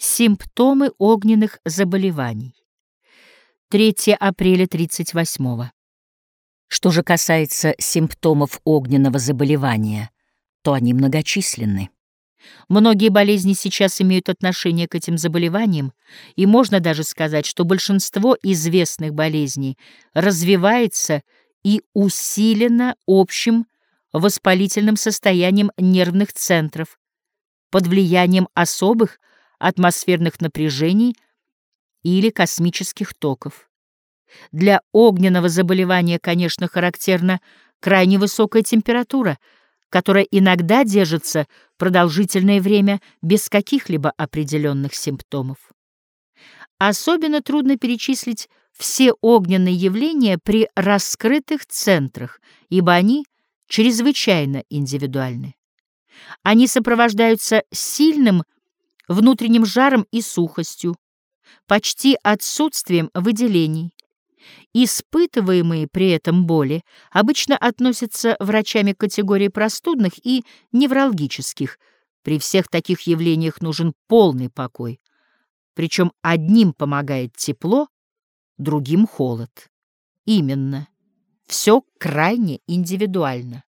Симптомы огненных заболеваний. 3 апреля 38 -го. Что же касается симптомов огненного заболевания, то они многочисленны. Многие болезни сейчас имеют отношение к этим заболеваниям, и можно даже сказать, что большинство известных болезней развивается и усилено общим воспалительным состоянием нервных центров под влиянием особых атмосферных напряжений или космических токов. Для огненного заболевания, конечно, характерна крайне высокая температура, которая иногда держится продолжительное время без каких-либо определенных симптомов. Особенно трудно перечислить все огненные явления при раскрытых центрах, ибо они чрезвычайно индивидуальны. Они сопровождаются сильным внутренним жаром и сухостью, почти отсутствием выделений. Испытываемые при этом боли обычно относятся врачами к категории простудных и невралгических. При всех таких явлениях нужен полный покой. Причем одним помогает тепло, другим — холод. Именно. Все крайне индивидуально.